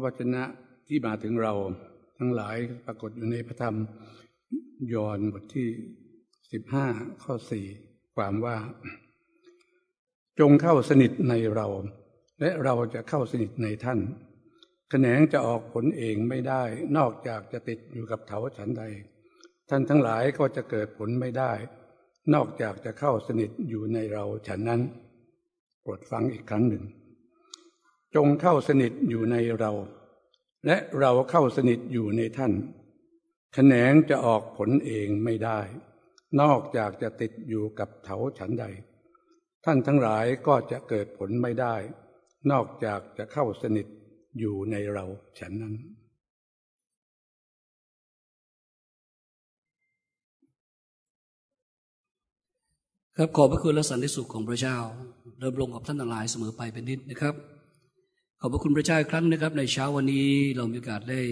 ระวจนะที่มาถึงเราทั้งหลายปรากฏอยู่ในพระธรรมยอห์นบทที่สิบห้าข้อสี่ความว่า จงเข้าสนิทในเรา และเราจะเข้าสนิทในท่านแขนงจะออกผลเองไม่ได้ นอกจากจะติดอยู่กับเถาฉันใด ท่านทั้งหลายก็จะเกิดผลไม่ได้ นอกจากจะเข้าสนิทอยู่ในเราฉันนั้นโปรดฟังอีกครั้งหนึ่ง จงเข้าสนิทอยู่ในเรา และเราเข้าสนิทอยู่ในท่านแขนงจะออกผลเองไม่ได้ นอกจากจะติดอยู่กับเถาฉันใด ท่านทั้งหลายก็จะเกิดผลไม่ได้ นอกจากจะเข้าสนิทอยู่ในเราฉันนั้น ครับขอบพระคุณและสันติสุขของพระเจ้าเริ่มลงกับท่านทั้งหลายเสมอไปเป็นนิดนะครับ ขอบพระคุณพระเจ้าอีกครั้งนะครับ ในเช้าวันนี้เรามีโอกาสได้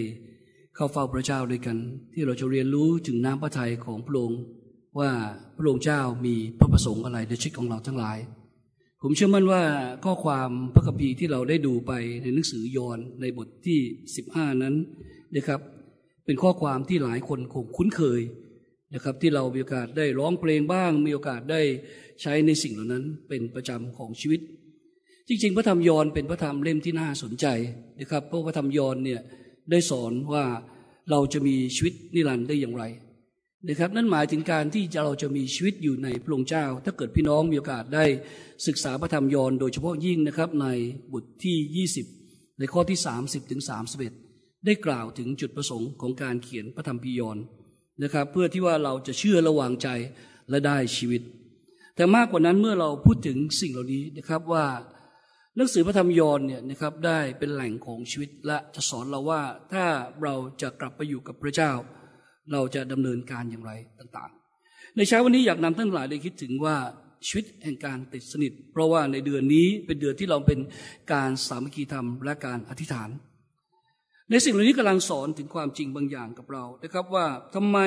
เข้าเฝ้าพระเจ้าด้วยกัน ที่เราจะเรียนรู้ถึงน้ำพระทัยของพระองค์ว่าพระองค์เจ้ามีพระประสงค์อะไรในชีวิตของเราทั้งหลาย ผมเชื่อมั่นว่าข้อความพระคัมภีร์ที่เราได้ดูไปในหนังสือยอห์นในบทที่ 15 นั้นนะครับ เป็นข้อความที่หลายคนคงคุ้นเคยนะครับ ที่เรามีโอกาสได้ร้องเพลงบ้าง มีโอกาสได้ใช้ในสิ่งเหล่านั้นเป็นประจำของชีวิต จริง ๆ พระธรรมยอนเป็นพระธรรมเล่มที่น่าสนใจนะครับ เพราะพระธรรมยอนเนี่ยได้สอนว่าเราจะมีชีวิตนิรันดร์ได้อย่างไรนะครับ นั่นหมายถึงการที่เราจะมีชีวิตอยู่ในพระองค์เจ้า ถ้าเกิดพี่น้องมีโอกาสได้ศึกษาพระธรรมยอนโดยเฉพาะยิ่งนะครับในบทที่ 20 ในข้อที่ 30ถึง31 ได้กล่าวถึงจุดประสงค์ของการเขียนพระธรรมพิยอนนะครับ เพื่อที่ว่าเราจะเชื่อระวางใจและได้ชีวิต แต่มากกว่านั้นเมื่อเราพูดถึงสิ่งเหล่านี้นะครับว่า หนังสือพระธรรมยอห์นเนี่ยนะครับได้เป็นแหล่งของชีวิตและจะสอนเราว่าถ้าเราจะกลับไปอยู่กับพระเจ้า เราจะดำเนินการอย่างไรต่างๆ ในเช้าวันนี้อยากนำท่านหลายได้คิดถึงว่าชีวิตแห่งการติดสนิท เพราะว่าในเดือนนี้เป็นเดือนที่เราเป็นการสามัคคีธรรมและการอธิษฐาน ในสิ่งเหล่านี้กำลังสอนถึงความจริงบางอย่างกับเรานะครับว่าทำไม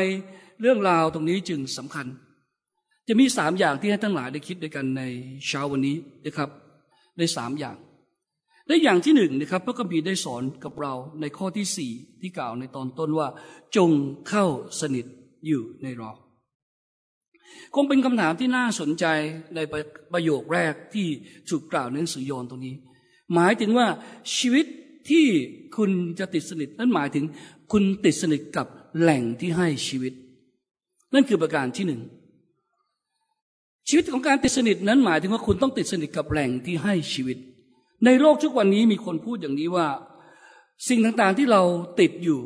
เรื่องราวตรงนี้จึงสำคัญ จะมีสามอย่างที่ให้ทั้งหลายได้คิดด้วยกันในเช้าวันนี้นะครับ ในสามอย่างและอย่างที่หนึ่งนะครับ พระคัมภีร์ได้สอนกับเราในข้อที่สี่ที่กล่าวในตอนต้นว่า จงเข้าสนิทอยู่ในเรา คงเป็นคำถามที่น่าสนใจในประโยคแรกที่ถูกกล่าวในหนังสือยอห์นตรงนี้ หมายถึงว่าชีวิตที่คุณจะติดสนิทนั้นหมายถึงคุณติดสนิทกับแหล่งที่ให้ชีวิต นั่นคือประการที่หนึ่ง ชีวิตของการติดสนิทนั้นหมายถึงว่าคุณต้องติดสนิทกับแหล่งที่ให้ชีวิต ในโลกทุกวันนี้มีคนพูดอย่างนี้ว่า สิ่งต่างๆที่เราติดอยู่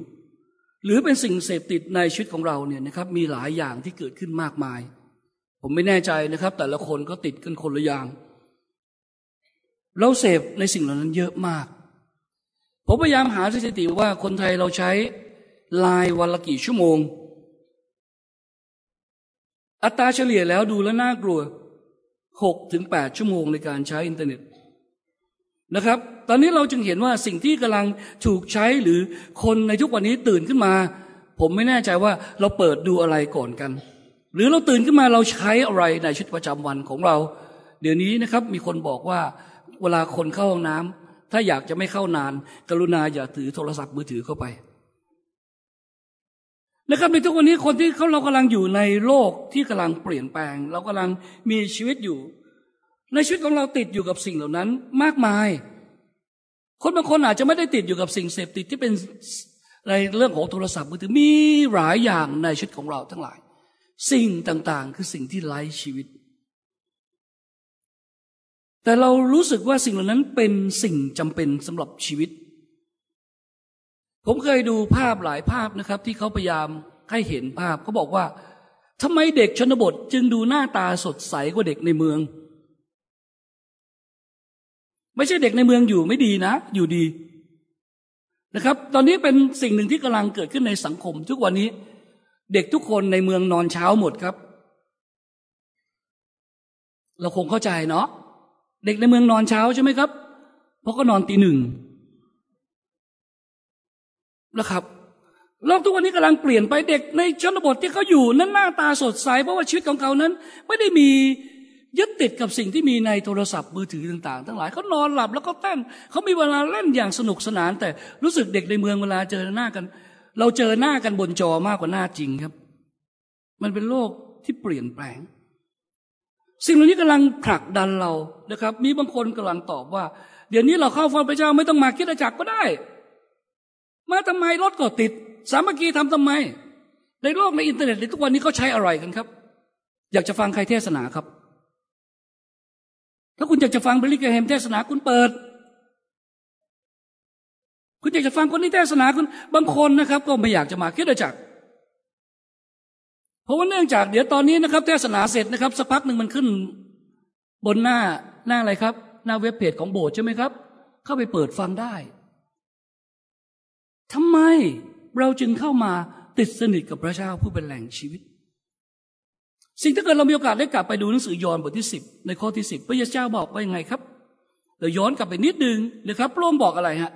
หรือเป็นสิ่งเสพติดในชีวิตของเราเนี่ยนะครับ มีหลายอย่างที่เกิดขึ้นมากมาย ผมไม่แน่ใจนะครับ แต่ละคนก็ติดกันคนละอย่าง เราเสพในสิ่งเหล่านั้นเยอะมาก ผมพยายามหาสถิติว่าคนไทยเราใช้ไลน์วันละกี่ชั่วโมง อัตราเฉลี่ยแล้วดูแล้วน่ากลัวหกถึงแปดชั่วโมงในการใช้อินเทอร์เน็ตนะครับ ตอนนี้เราจึงเห็นว่าสิ่งที่กำลังถูกใช้หรือคนในทุกวันนี้ตื่นขึ้นมา ผมไม่แน่ใจว่าเราเปิดดูอะไรก่อนกัน หรือเราตื่นขึ้นมาเราใช้อะไรในชีวิตประจำวันของเรา เดี๋ยวนี้นะครับมีคนบอกว่าเวลาคนเข้าห้องน้ำถ้าอยากจะไม่เข้านาน กรุณาอย่าถือโทรศัพท์มือถือเข้าไป นะครับในทุกวันนี้คนที่เขาเรากำลังอยู่ในโลกที่กำลังเปลี่ยนแปลง เรากำลังมีชีวิตอยู่ ในชีวิตของเราติดอยู่กับสิ่งเหล่านั้นมากมาย คนบางคนอาจจะไม่ได้ติดอยู่กับสิ่งเสพติดที่เป็นในเรื่องของโทรศัพท์มือถือมีหลายอย่างในชีวิตของเราทั้งหลาย สิ่งต่างๆ คือสิ่งที่ไร้ชีวิต แต่เรารู้สึกว่าสิ่งเหล่านั้นเป็นสิ่งจำเป็นสำหรับชีวิต ผมเคยดูภาพหลายภาพนะครับ ที่เขาพยายามให้เห็นภาพเขาบอกว่าทำไมเด็กชนบทจึงดูหน้าตาสดใสกว่าเด็กในเมือง ไม่ใช่เด็กในเมืองอยู่ไม่ดีนะ อยู่ดีนะครับ ตอนนี้เป็นสิ่งหนึ่งที่กำลังเกิดขึ้นในสังคม ทุกวันนี้ เด็กทุกคนในเมืองนอนเช้าหมดครับ เราคงเข้าใจเนาะเด็กในเมืองนอนเช้าใช่ไหมครับ เพราะก็นอนตีหนึ่ง นะครับโลกทุกวันนี้กำลังเปลี่ยนไปเด็กในชนบทที่เขาอยู่นั้นหน้าตาสดใสเพราะว่าชีวิตของเขานั้น ไม่ได้มียึดติดกับสิ่งที่มีในโทรศัพท์มือถือต่าง ๆ ทั้งหลายเขานอนหลับแล้วก็เต้นเขามีเวลาเล่นอย่างสนุกสนาน แต่รู้สึกเด็กในเมืองเวลาเจอหน้ากัน เราเจอหน้ากันบนจอมากกว่าหน้าจริงครับ มันเป็นโลกที่เปลี่ยนแปลง สิ่งเหล่านี้กำลังผลักดันเรานะครับ มีบางคนกำลังตอบว่า เดี๋ยวนี้เราเข้าฟังพระเจ้าไม่ต้องมาคิดจักก็ได้ มาทำไมรถก็ติด สามัคคีทำทำไม ในโลกในอินเทอร์เน็ตในทุกวันนี้เขาใช้อะไรกันครับ อยากจะฟังใครเทศนาครับ ถ้าคุณอยากจะฟังบริกรเฮมเทศนาคุณเปิด คุณอยากจะฟังคนนี้เทศนาคุณบางคนนะครับ ก็ไม่อยากจะมาคิดจักรเพราะว่าเนื่องจากเดี๋ยวตอนนี้นะครับเทศนาเสร็จนะครับสักพักหนึ่งมันขึ้น บนหน้าหน้าอะไรครับ หน้าเว็บเพจของโบสถ์ใช่ไหมครับ เข้าไปเปิดฟังได้ ทำไมเราจึงเข้ามาติดสนิทกับพระเจ้าผู้เป็นแหล่งชีวิต สิ่งที่เกิดเรามีโอกาสได้กลับไปดูหนังสือยอห์นบทที่สิบในข้อที่สิบพระเยซูเจ้าบอกว่ายังไงครับเดี๋ยวย้อนกลับไปนิดนึงนะครับพระองค์บอกอะไรฮะ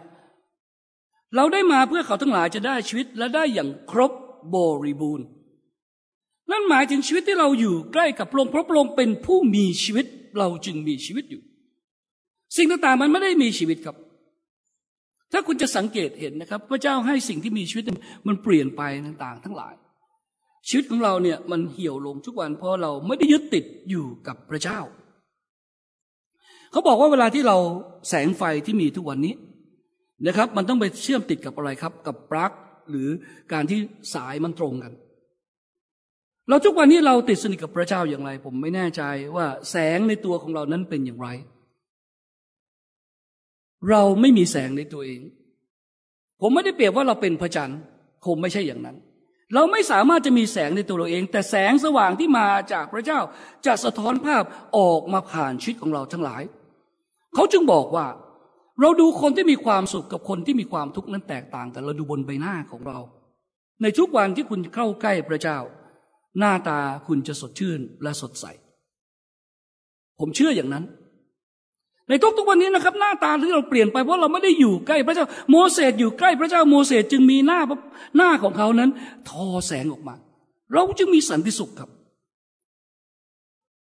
เราได้มาเพื่อเขาทั้งหลายจะได้ชีวิตและได้อย่างครบบริบูรณ์นั่นหมายถึงชีวิตที่เราอยู่ใกล้กับพระองค์เพราะพระองค์เป็นผู้มีชีวิตเราจึงมีชีวิตอยู่ สิ่งต่างๆมันไม่ได้มีชีวิตครับ ถ้าคุณจะสังเกตเห็นนะครับ พระเจ้าให้สิ่งที่มีชีวิตมันเปลี่ยนไปต่าง ๆ ทั้งหลาย ชีวิตของเราเนี่ยมันเหี่ยวลงทุกวันเพราะเราไม่ได้ยึดติดอยู่กับพระเจ้า เขาบอกว่าเวลาที่เราแสงไฟที่มีทุกวันนี้นะครับ มันต้องไปเชื่อมติดกับอะไรครับ กับปลั๊กหรือการที่สายมันตรงกัน เราทุกวันนี้เราติดสนิทกับพระเจ้าอย่างไร ผมไม่แน่ใจว่าแสงในตัวของเรานั้นเป็นอย่างไร เราไม่มีแสงในตัวเอง ผมไม่ได้เปรียบว่าเราเป็นพระจันทร์คงไม่ใช่อย่างนั้น เราไม่สามารถจะมีแสงในตัวเราเอง แต่แสงสว่างที่มาจากพระเจ้าจะสะท้อนภาพออกมาผ่านชีวิตของเราทั้งหลาย เขาจึงบอกว่า เราดูคนที่มีความสุขกับคนที่มีความทุกข์นั้นแตกต่างกันเราดูบนใบหน้าของเรา ในทุกวันที่คุณเข้าใกล้พระเจ้า หน้าตาคุณจะสดชื่นและสดใส ผมเชื่ออย่างนั้น ในทุกทุกวันนี้นะครับ หน้าตาที่เราเปลี่ยนไปเพราะเราไม่ได้อยู่ใกล้พระเจ้าโมเสสอยู่ใกล้พระเจ้าโมเสสจึงมีหน้าหน้าของเขานั้น ทอแสงออกมา เราจึงมีสันติสุขครับ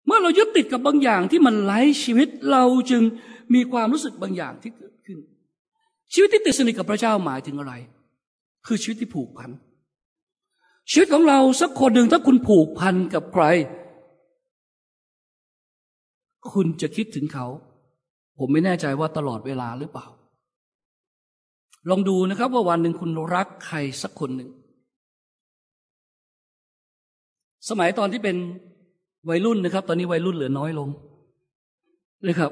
เมื่อเรายึดติดกับบางอย่างที่มันไร้ชีวิตเราจึงมีความรู้สึกบางอย่างที่เกิดขึ้น ชีวิตที่ติดสนิทกับพระเจ้าหมายถึงอะไร คือชีวิตที่ผูกพันชีวิตของเราสักคนหนึ่งถ้าคุณผูกพันกับใคร คุณจะคิดถึงเขา ผมไม่แน่ใจว่าตลอดเวลาหรือเปล่า ลองดูนะครับว่าวันหนึ่งคุณรักใครสักคนหนึ่ง สมัยตอนที่เป็นวัยรุ่นนะครับ ตอนนี้วัยรุ่นเหลือน้อยลงนะครับ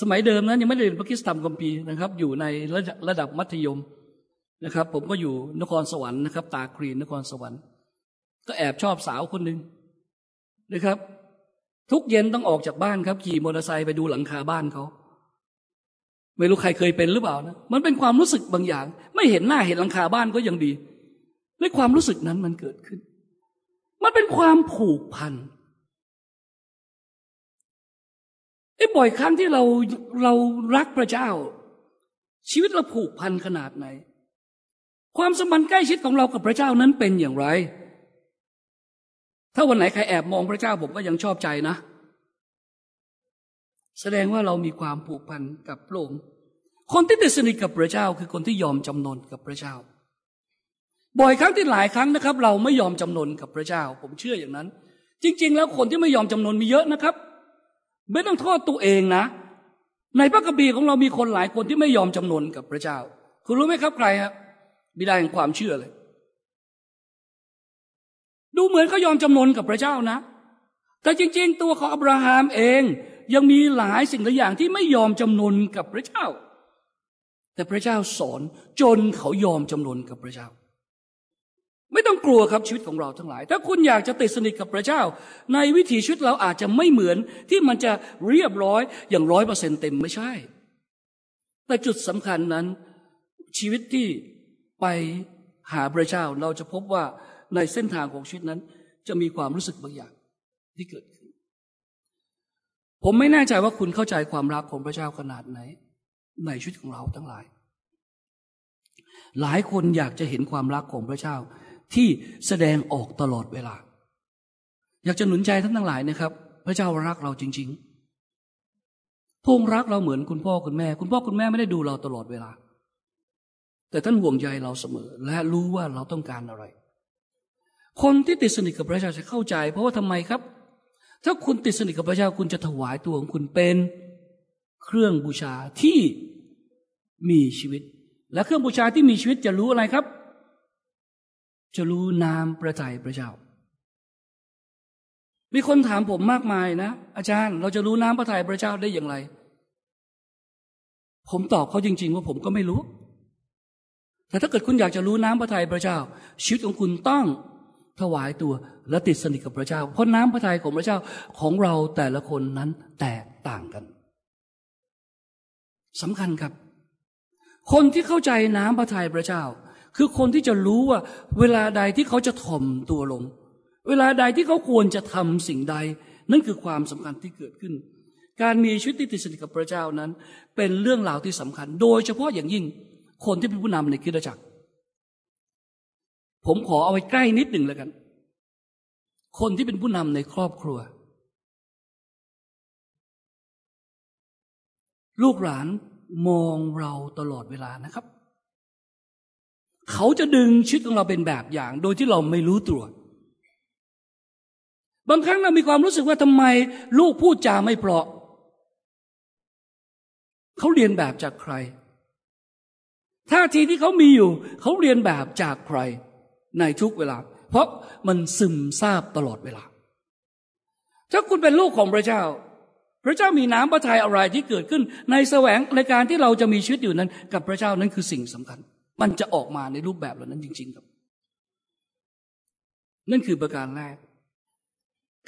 สมัยเดิมนั้นยังไม่ได้เรียนพระคิสธรรมกัมพีนะครับ อยู่ในระดับมัธยมนะครับ ผมก็อยู่นครสวรรค์นะครับ ตาครีนนครสวรรค์ ก็แอบชอบสาวคนหนึ่งนะครับ ทุกเย็นต้องออกจากบ้านครับ ขี่มอเตอร์ไซค์ไปดูหลังคาบ้านเขาไม่รู้ใครเคยเป็นหรือเปล่านะมันเป็นความรู้สึกบางอย่าง ไม่เห็นหน้าเห็นหลังคาบ้านก็ยังดีในความรู้สึกนั้นมันเกิดขึ้น มันเป็นความผูกพันไอ้บ่อยครั้งที่เราเรารักพระเจ้า ชีวิตเราผูกพันขนาดไหน ความสัมพันธ์ใกล้ชิดของเรากับพระเจ้านั้นเป็นอย่างไร ถ้าวันไหนใครแอบมองพระเจ้าผมก็ยังชอบใจนะ แสดงว่าเรามีความผูกพันกับพระองค์คนที่ติดสนิทกับพระเจ้าคือคนที่ยอมจำนนกับพระเจ้า บ่อยครั้งที่หลายครั้งนะครับ เราไม่ยอมจำนนกับพระเจ้า ผมเชื่ออย่างนั้น จริง ๆ แล้วคนที่ไม่ยอมจำนนมีเยอะนะครับ ไม่ต้องโทษตัวเองนะ ในพระคัมภีของเรามีคนหลายคนที่ไม่ยอมจำนนกับพระเจ้า คุณรู้ไหมครับใครครับบิดาแห่งความเชื่อเลย ดูเหมือนเขายอมจำนนกับพระเจ้านะ แต่จริง ๆ ตัวของอับราฮัมเองยังมีหลายสิ่งหลายอย่างที่ไม่ยอมจำนนกับพระเจ้า แต่พระเจ้าสอนจนเขายอมจำนนกับพระเจ้า ไม่ต้องกลัวครับชีวิตของเราทั้งหลาย ถ้าคุณอยากจะติดสนิทกับพระเจ้า ในวิถีชีวิตเราอาจจะไม่เหมือนที่มันจะเรียบร้อยอย่างร้อยเปอร์เซ็นเต็มไม่ใช่ แต่จุดสำคัญนั้นชีวิตที่ไปหาพระเจ้าเราจะพบว่า ในเส้นทางของชีวิตนั้น จะมีความรู้สึกบางอย่างที่เกิดขึ้น ผมไม่แน่ใจว่าคุณเข้าใจความรักของพระเจ้าขนาดไหน ในชีวิตของเราทั้งหลาย หลายคนอยากจะเห็นความรักของพระเจ้าที่แสดงออกตลอดเวลา อยากจะหนุนใจท่านทั้งหลายนะครับ พระเจ้ารักเราจริง ๆพงค์รักเราเหมือนคุณพ่อคุณแม่ คุณพ่อคุณแม่ไม่ได้ดูเราตลอดเวลาแต่ท่านห่วงใยเราเสมอ และรู้ว่าเราต้องการอะไร คนที่ติดสนิทกับพระเจ้าจะเข้าใจ เพราะว่าทำไมครับ ถ้าคุณติดสนิทกับพระเจ้าคุณจะถวายตัวของคุณเป็นเครื่องบูชาที่มีชีวิต และเครื่องบูชาที่มีชีวิตจะรู้อะไรครับ จะรู้นามประทัยพระเจ้า มีคนถามผมมากมายนะ อาจารย์ เราจะรู้น้ำพระทัยพระเจ้าได้อย่างไร ผมตอบเขาจริง ๆ ว่าผมก็ไม่รู้ แต่ถ้าเกิดคุณอยากจะรู้น้ำพระทัยพระเจ้า ชีวิตของคุณต้อง ถวายตัวและติดสนิทกับพระเจ้า เพราะน้ำพระทัยของพระเจ้าของเราแต่ละคนนั้นแตกต่างกันสำคัญครับ คนที่เข้าใจน้ำพระทัยพระเจ้า คือคนที่จะรู้ว่า เวลาใดที่เขาจะถ่อมตัวลง เวลาใดที่เขาควรจะทำสิ่งใด นั่นคือความสำคัญที่เกิดขึ้น การมีชีวิตที่ติดสนิทกับพระเจ้านั้น เป็นเรื่องราวที่สำคัญ โดยเฉพาะอย่างยิ่งคนที่เป็นผู้นำในคิดจักร ผมขอเอาไว้ใกล้นิดหนึ่งแล้วกัน คนที่เป็นผู้นำในครอบครัว ลูกหลานมองเราตลอดเวลานะครับ เขาจะดึงชีวิตของเราเป็นแบบอย่าง โดยที่เราไม่รู้ตัวบางครั้งเรามีความรู้สึกว่าทำไม ลูกพูดจาไม่เพราะเขาเรียนแบบจากใครท่าทีที่เขามีอยู่ เขาเรียนแบบจากใคร ในทุกเวลา เพราะมันซึมซาบตลอดเวลา ถ้าคุณเป็นลูกของพระเจ้า พระเจ้ามีน้ำพระทัยอะไรที่เกิดขึ้น ในแสวงในการที่เราจะมีชีวิตอยู่นั้น กับพระเจ้านั้นคือสิ่งสำคัญ มันจะออกมาในรูปแบบเหล่านั้นจริง ๆ ครับ นั่นคือประการแรก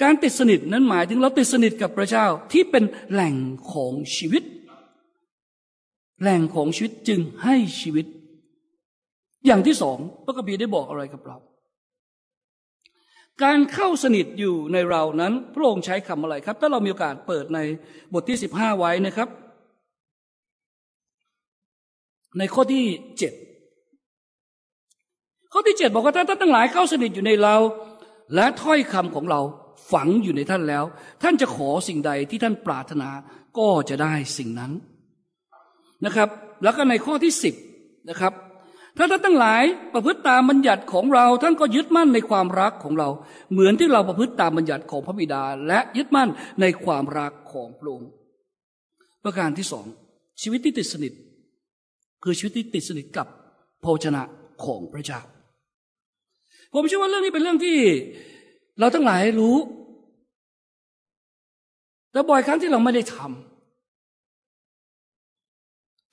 การติดสนิทนั้นหมายถึงเราติดสนิทกับพระเจ้าที่เป็นแหล่งของชีวิต แหล่งของชีวิตจึงให้ชีวิต อย่างที่สองพระกบีได้บอกอะไรกับเรา การเข้าสนิทอยู่ในเรานั้น พระองค์ใช้คำอะไรครับ ถ้าเรามีโอกาสเปิดในบทที่สิบห้าไว้นะครับ ในข้อที่เจ็ดข้อที่เจ็ดบอกว่าถ้าท่านทั้งหลายเข้าสนิทอยู่ในเรา และถ้อยคำของเราฝังอยู่ในท่านแล้ว ท่านจะขอสิ่งใดที่ท่านปรารถนาก็จะได้สิ่งนั้นนะครับ แล้วก็ในข้อที่สิบนะครับ ถ้าท่านทั้งหลายประพฤติตามบัญญัติของเราท่านก็ยึดมั่นในความรักของเรา เหมือนที่เราประพฤติตามบัญญัติของพระบิดา และยึดมั่นในความรักของพระองค์ประการที่สองชีวิตที่ติดสนิท คือชีวิตที่ติดสนิทกับโภชนะของพระเจ้า ผมเชื่อว่าเรื่องนี้เป็นเรื่องที่เราทั้งหลายรู้ แต่บ่อยครั้งที่เราไม่ได้ทำ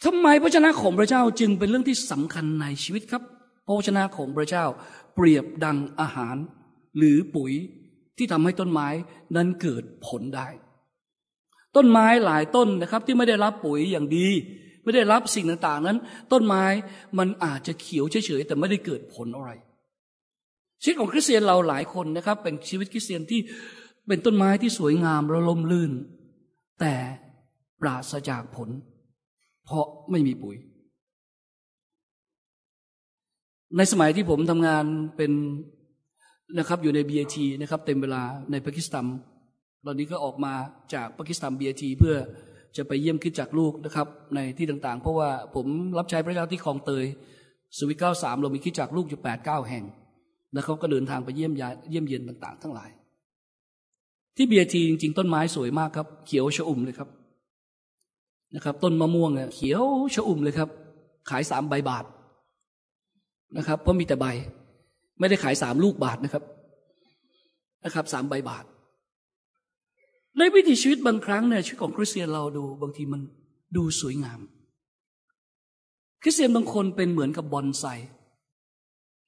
ทำไมพระชนะของพระเจ้าจึงเป็นเรื่องที่สำคัญในชีวิตครับ พระชนะของพระเจ้าเปรียบดังอาหาร หรือปุ๋ยที่ทำให้ต้นไม้นั้นเกิดผลได้ ต้นไม้หลายต้นนะครับ ที่ไม่ได้รับปุ๋ยอย่างดี ไม่ได้รับสิ่งต่างๆนั้น ต้นไม้มันอาจจะเขียวเฉยๆแต่ไม่ได้เกิดผลอะไร ชีวิตของคริสเตียนเราหลายคนนะครับ เป็นชีวิตคริสเตียนที่เป็นต้นไม้ที่สวยงามระลมลื่น แต่ปราศจากผล เพราะไม่มีปุ๋ย ในสมัยที่ผมทำงานเป็นนะครับอยู่ใน BAT นะครับ เต็มเวลาในปากีสถานตอนนี้ก็ออกมาจากปากีสถาน BAT เพื่อจะไปเยี่ยมคิดจากลูกนะครับ ในที่ต่างๆ เพราะว่าผมรับใช้พระเจ้าที่คลองเตยสวิตเก้าสามเรามีคิดจากลูกอยู่แปดเก้าแห่ง แล้วเขาก็เดินทางไปเยี่ยมยาเยี่ยมเยียนต่าง ๆ ทั้งหลาย ที่ BAT จริง ๆ ต้นไม้สวยมากครับ เขียวชอุ่มเลยครับ นะครับ ต้นมะม่วงเนี่ยเขียวชอุ่มเลยครับ ขายสามใบบาทนะครับ เพราะมีแต่ใบ ไม่ได้ขายสามลูกบาทนะครับนะครับสามใบบาท ในวิถีชีวิตบางครั้งเนี่ยชีวิตของคริสเตียนเราดูบางทีมันดูสวยงาม คริสเตียนบางคนเป็นเหมือนกับบอนไซ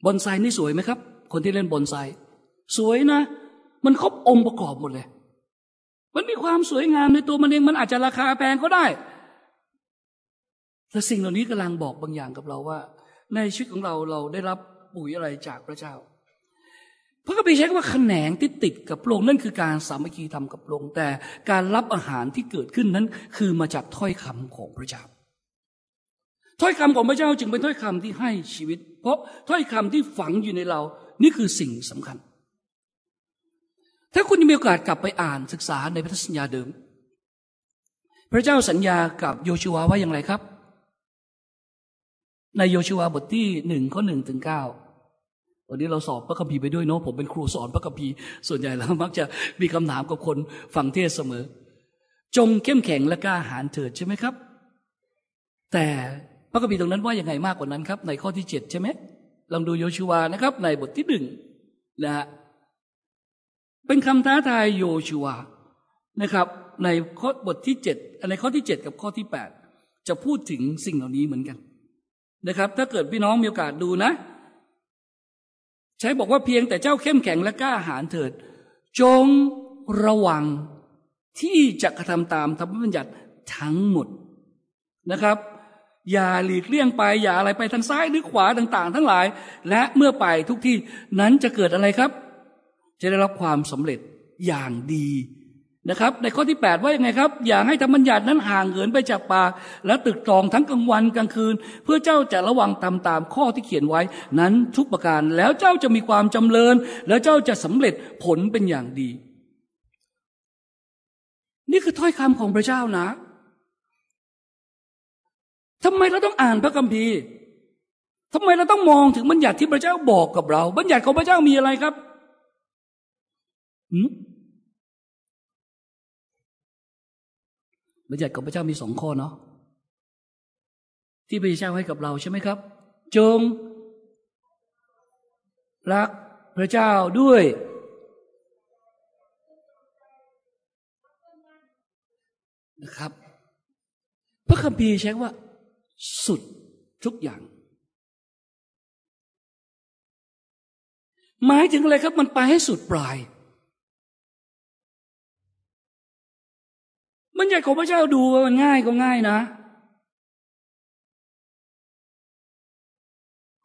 บอนไซนี่สวยไหมครับ คนที่เล่นบอนไซสวยนะ มันครบองค์ประกอบหมดเลย มันมีความสวยงามในตัวมันเองมันอาจจะราคาแพงก็ได้ แต่สิ่งเหล่านี้กำลังบอกบางอย่างกับเราว่า ในชีวิตของเราเราได้รับปุ๋ยอะไรจากพระเจ้า พระคัมภีร์ใช้คำว่าแขนงที่ติดกับโลงนั่นคือการสามัคคีทำกับโลงแต่การรับอาหารที่เกิดขึ้นนั้น คือมาจากถ้อยคำของพระเจ้า ถ้อยคำของพระเจ้าจึงเป็นถ้อยคำที่ให้ชีวิต เพราะถ้อยคำที่ฝังอยู่ในเรา นี่คือสิ่งสำคัญ ถ้าคุณมีโอกาสกลับไปอ่านศึกษาในพันธสัญญาเดิม พระเจ้าสัญญากับโยชูวาว่าอย่างไรครับ ในโยชูวาบทที่หนึ่งข้อหนึ่งถึงเก้าวันนี้เราสอบพระคัมภีร์ไปด้วยเนาะผมเป็นครูสอนพระคัมภีร์ส่วนใหญ่แล้วมักจะมีคำถามกับคนฟังเทศเสมอ จงเข้มแข็งและกล้าหาญเถิดใช่ไหมครับ แต่พระคัมภีร์ตรงนั้นว่าอย่างไงมากกว่านั้นครับ ในข้อที่เจ็ดใช่ไหมลองดูโยชูวานะครับ ในบทที่หนึ่งนะฮะเป็นคำท้าทายโยชูวานะครับ ในข้อบทที่เจ็ดในข้อที่เจ็ดกับข้อที่แปดจะพูดถึงสิ่งเหล่านี้เหมือนกัน นะครับ ถ้าเกิดพี่น้องมีโอกาสดูนะ ใช้บอกว่าเพียงแต่เจ้าเข้มแข็งและกล้าหาญเถิด จงระวังที่จะกระทำตามธรรมบัญญัติทั้งหมดนะครับ อย่าหลีกเลี่ยงไป อย่าอะไรไปทางซ้ายหรือขวาต่าง ๆ ทั้งหลาย และเมื่อไปทุกที่นั้นจะเกิดอะไรครับ จะได้รับความสำเร็จอย่างดี นะครับ ในข้อที่ 8 ว่ายังไงครับ อย่าให้ธรรมบัญญัตินั้นห่างเหินไปจากปากและตึกตรองทั้งกลางวันกลางคืน เพื่อเจ้าจะระวังตามตามข้อที่เขียนไว้ นั้นทุกประการแล้วเจ้าจะมีความจำเริญ แล้วเจ้าจะสำเร็จผลเป็นอย่างดี นี่คือถ้อยคำของพระเจ้านะทำไมเราต้องอ่านพระคัมภีร์ทำไมเราต้องมองถึงบัญญัติที่พระเจ้าบอกกับเรา บัญญัติของพระเจ้ามีอะไรครับอืม บัญญัติของพระเจ้ามีสองข้อเนาะที่พระเจ้าให้กับเราใช่ไหมครับ จง รักพระเจ้าด้วย นะครับ พระคัมภีร์ใช้ว่า สุดทุกอย่าง หมายถึงอะไรครับ มันไปให้สุดปลาย บัญญัติของพระเจ้าดูว่ามันง่ายก็ง่ายนะ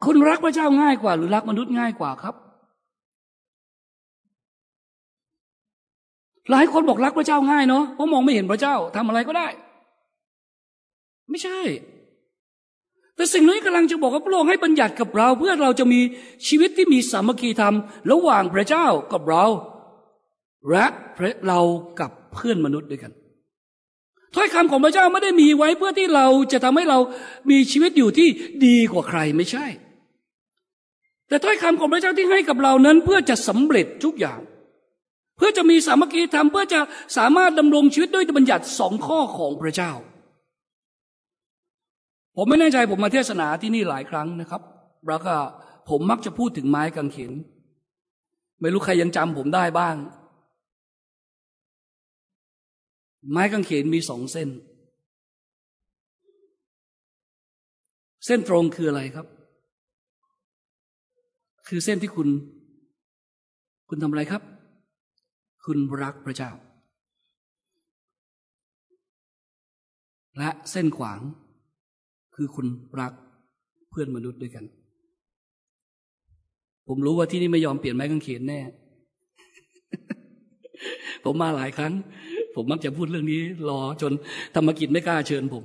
คุณรักพระเจ้าง่ายกว่า หรือรักมนุษย์ง่ายกว่าครับ หลายคนบอกรักพระเจ้าง่ายเนาะเพราะมองไม่เห็นพระเจ้าทำอะไรก็ได้ ไม่ใช่ แต่สิ่งนี้กำลังจะบอกว่าพระองค์ให้บัญญัติกับเรา เพื่อเราจะมีชีวิตที่มีสามัคคีธรรม ระหว่างพระเจ้ากับเรา และเรากับเพื่อนมนุษย์ด้วยกัน ถ้อยคำของพระเจ้าไม่ได้มีไว้เพื่อที่เราจะทำให้เรามีชีวิตอยู่ที่ดีกว่าใครไม่ใช่ แต่ถ้อยคำของพระเจ้าที่ให้กับเรานั้นเพื่อจะสำเร็จทุกอย่าง เพื่อจะมีสามัคคีธรรมเพื่อจะสามารถดำรงชีวิตด้วยบัญญัติสองข้อของพระเจ้า ผมไม่แน่ใจผมมาเทศนาที่นี่หลายครั้งนะครับแล้วก็ผมมักจะพูดถึงไม้กางเขนไม่รู้ใครยังจำผมได้บ้าง ไม้กางเขนมีสองเส้น เส้นตรงคืออะไรครับ คือเส้นที่คุณ คุณทำอะไรครับ คุณรักพระเจ้า และเส้นขวางคือคุณรักเพื่อนมนุษย์ด้วยกัน ผมรู้ว่าที่นี่ไม่ยอมเปลี่ยนไม้กางเขนแน่ ผมมาหลายครั้ง ผมมักจะพูดเรื่องนี้ รอจนธรรมกิจไม่กล้าเชิญผม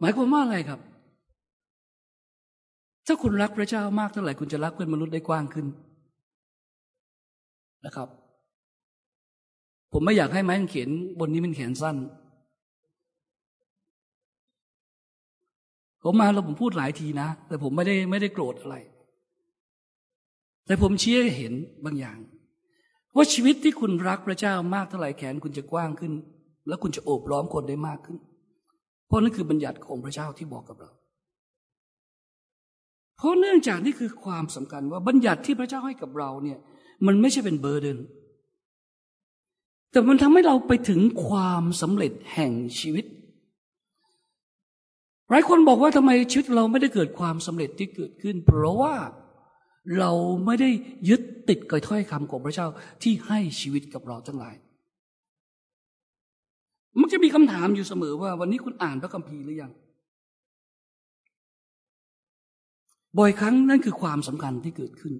หมายความว่าอะไรครับ ถ้าคุณรักพระเจ้ามากเท่าไหร่คุณจะรักเพื่อนมนุษย์ได้กว้างขึ้นนะครับ ผมไม่อยากให้ไม้เขียนบนนี้มันแขนสั้น ผมมาแล้วผมพูดหลายทีนะ แต่ผมไม่ได้ไม่ได้โกรธอะไร แต่ผมเชื่อเห็นบางอย่าง ว่าชีวิตที่คุณรักพระเจ้ามากเท่าไหร่แขนคุณจะกว้างขึ้น แล้วคุณจะโอบล้อมคนได้มากขึ้น เพราะนั่นคือบัญญัติของพระเจ้าที่บอกกับเรา เพราะเนื่องจากนี่คือความสำคัญว่าบัญญัติที่พระเจ้าให้กับเราเนี่ย มันไม่ใช่เป็นเบอร์เดนแต่มันทำให้เราไปถึงความสำเร็จแห่งชีวิตหลายคนบอกว่าทำไมชีวิตเราไม่ได้เกิดความสำเร็จที่เกิดขึ้น เพราะว่า เราไม่ได้ยึดติดกับถ้อยคำของพระเจ้าที่ให้ชีวิตกับเราทั้งหลาย มันจะมีคำถามอยู่เสมอว่า วันนี้คุณอ่านพระคัมภีร์หรือยัง บ่อยครั้งนั่นคือความสำคัญที่เกิดขึ้น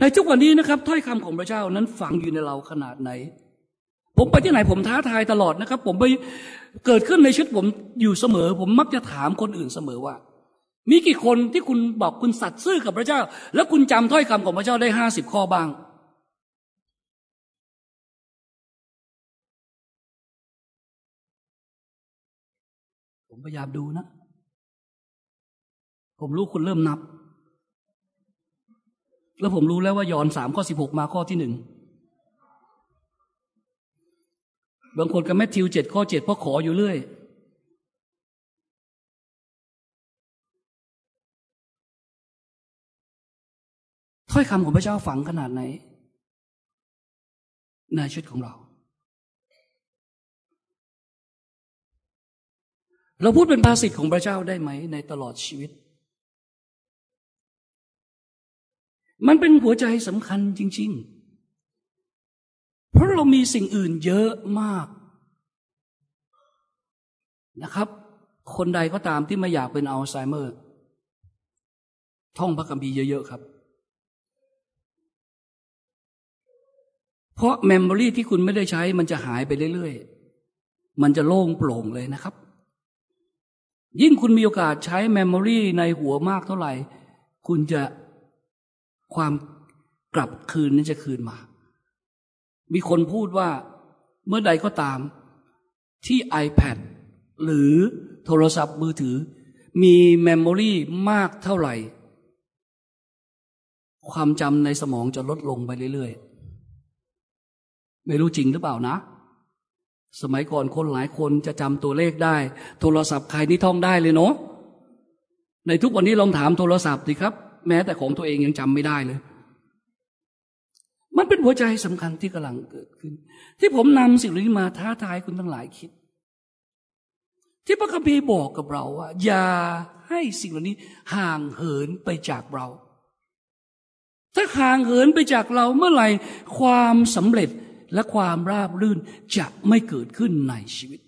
ในทุกวันนี้นะครับ ถ้อยคำของพระเจ้านั้นฝังอยู่ในเราขนาดไหน ผมไปที่ไหนผมท้าทายตลอดนะครับ ผมไปเกิดขึ้นในชีวิตผมอยู่เสมอ ผมมักจะถามคนอื่นเสมอว่า มีกี่คนที่คุณบอกคุณสัตย์ซื่อกับพระเจ้า แล้วคุณจำถ้อยคำของพระเจ้าได้ห้าสิบข้อบ้าง ผมพยายามดูนะ ผมรู้คุณเริ่มนับ แล้วผมรู้แล้วว่ายอนสามข้อสิบหกมาข้อที่หนึ่งบางคนกับแมทธิวเจ็ดข้อเจ็ดพราะขออยู่เรื่อย ถ้อยคำของพระเจ้าฝังขนาดไหน ในชีวิตของเรา เราพูดเป็นภาษิตของพระเจ้าได้ไหม ในตลอดชีวิต มันเป็นหัวใจสำคัญจริง ๆ เพราะเรามีสิ่งอื่นเยอะมากนะครับ คนใดก็ตามที่ไม่อยากเป็นอัลไซเมอร์ ท่องพระคัมภีร์เยอะ ๆ ครับ เพราะเมมโมรีที่คุณไม่ได้ใช้มันจะหายไปเรื่อยๆ มันจะโล่งโปร่งเลยนะครับ ยิ่งคุณมีโอกาสใช้ memory ในหัวมากเท่าไหร่ คุณจะความกลับคืนนั้นจะคืนมา มีคนพูดว่าเมื่อใดก็ตามที่ iPad หรือโทรศัพท์มือถือ มี memory มากเท่าไหร่ ความจำในสมองจะลดลงไปเรื่อยๆ ไม่รู้จริงหรือเปล่านะ สมัยก่อนคนหลายคนจะจำตัวเลขได้ โทรศัพท์ใครนี่ท่องได้เลยเนาะในทุกวันนี้ลองถามโทรศัพท์สิครับ แม้แต่ของตัวเองยังจำไม่ได้เลย มันเป็นหัวใจสำคัญที่กำลังเกิดขึ้น ที่ผมนำสิ่งนี้มาท้าทายคุณทั้งหลายคิด ที่พระคัมภีร์บอกกับเราว่า อย่าให้สิ่งเหล่านี้ห่างเหินไปจากเราถ้าห่างเหินไปจากเราเมื่อไหร่ความสำเร็จ และความราบรื่นจะไม่เกิดขึ้นในชีวิต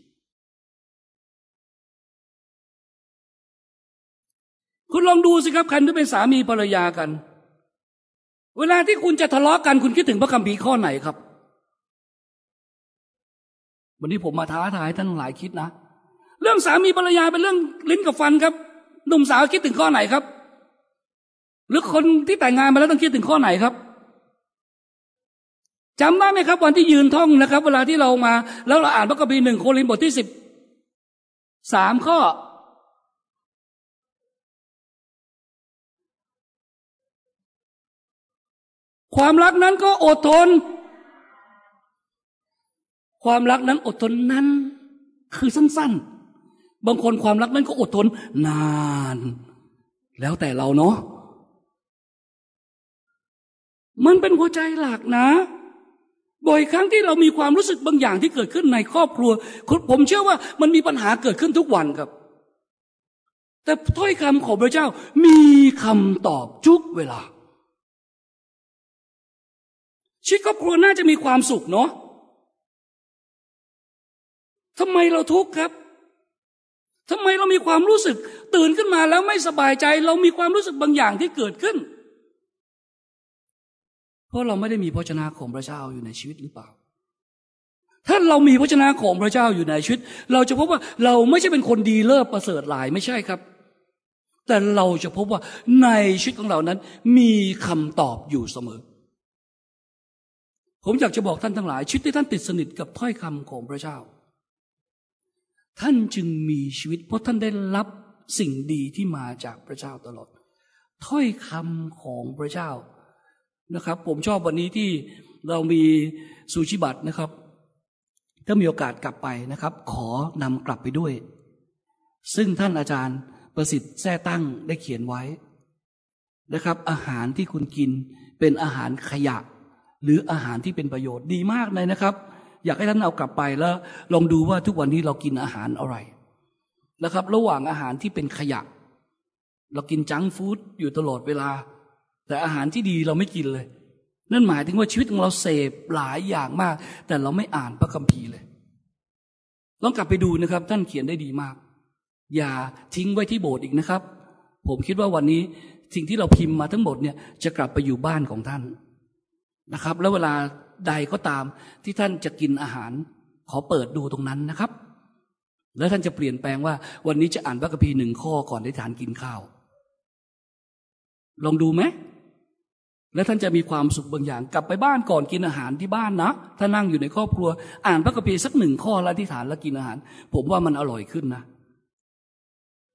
คุณลองดูสิครับใครที่เป็นสามีภรรยากัน เวลาที่คุณจะทะเลาะกันคุณคิดถึงพระคัมภีร์ข้อไหนครับ วันนี้ผมมาท้าทายท่านหลายคิดนะ เรื่องสามีภรรยาเป็นเรื่องลิ้นกับฟันครับหนุ่มสาวคิดถึงข้อไหนครับ หรือคนที่แต่งงานมาแล้วต้องคิดถึงข้อไหนครับ จำได้ไหมครับ วันที่ยืนท่องนะครับ เวลาที่เรามา แล้วเราอ่านพระคัมภีร์หนึ่งโครินธ์บทที่สิบสามข้อความรักนั้นก็อดทน ความรักนั้นอดทนนั้น คือสั้น ๆ บางคนความรักนั้นก็อดทนนาน แล้วแต่เราเนาะ มันเป็นหัวใจหลักนะ บ่อยครั้งที่เรามีความรู้สึกบางอย่างที่เกิดขึ้นในครอบครัว ผมเชื่อว่ามันมีปัญหาเกิดขึ้นทุกวันครับ แต่ถ้อยคำของพระเจ้ามีคำตอบทุกเวลา ชีวิตครอบครัวน่าจะมีความสุขเนาะทำไมเราทุกข์ครับทำไมเรามีความรู้สึกตื่นขึ้นมาแล้วไม่สบายใจ เรามีความรู้สึกบางอย่างที่เกิดขึ้น เพราะเราไม่ได้มีพระชนะของพระเจ้าอยู่ในชีวิตหรือเปล่า ถ้าเรามีพระชนะของพระเจ้าอยู่ในชีวิต เราจะพบว่าเราไม่ใช่เป็นคนดีเลิศประเสริฐหลายไม่ใช่ครับ แต่เราจะพบว่าในชีวิตของเรานั้น มีคำตอบอยู่เสมอ ผมอยากจะบอกท่านทั้งหลายชีวิตที่ท่านติดสนิทกับถ้อยคำของพระเจ้า ท่านจึงมีชีวิต เพราะท่านได้รับสิ่งดีที่มาจากพระเจ้าตลอด ถ้อยคำของพระเจ้า นะครับ ผมชอบวันนี้ที่เรามีสูชิบัตนะครับ ถ้ามีโอกาสกลับไปนะครับ ขอนำกลับไปด้วย ซึ่งท่านอาจารย์ประสิทธิ์แท้ตั้งได้เขียนไว้นะครับ อาหารที่คุณกินเป็นอาหารขยะ หรืออาหารที่เป็นประโยชน์ดีมากเลยนะครับ อยากให้ท่านเอากลับไปแล้ว ลองดูว่าทุกวันนี้เรากินอาหารอะไรนะครับ ระหว่างอาหารที่เป็นขยะ เรากินจังฟู้ดอยู่ตลอดเวลา แต่อาหารที่ดีเราไม่กินเลย นั่นหมายถึงว่าชีวิตของเราเสพหลายอย่างมาก แต่เราไม่อ่านพระคัมภีร์เลยลองกลับไปดูนะครับ ท่านเขียนได้ดีมาก อย่าทิ้งไว้ที่โบสถ์อีกนะครับ ผมคิดว่าวันนี้สิ่งที่เราพิมพ์มาทั้งหมดเนี่ยจะกลับไปอยู่บ้านของท่านนะครับ แล้วเวลาใดก็ตามที่ท่านจะกินอาหาร ขอเปิดดูตรงนั้นนะครับ แล้วท่านจะเปลี่ยนแปลงว่า วันนี้จะอ่านพระคัมภีร์หนึ่งข้อก่อนที่ทานกินข้าว ลองดูไหม และท่านจะมีความสุขบางอย่าง กลับไปบ้านก่อนกินอาหารที่บ้านนะถ้านั่งอยู่ในครอบครัว อ่านพระคัมภีร์สักหนึ่งข้อแล้วที่ฐานแล้วกินอาหาร ผมว่ามันอร่อยขึ้นนะ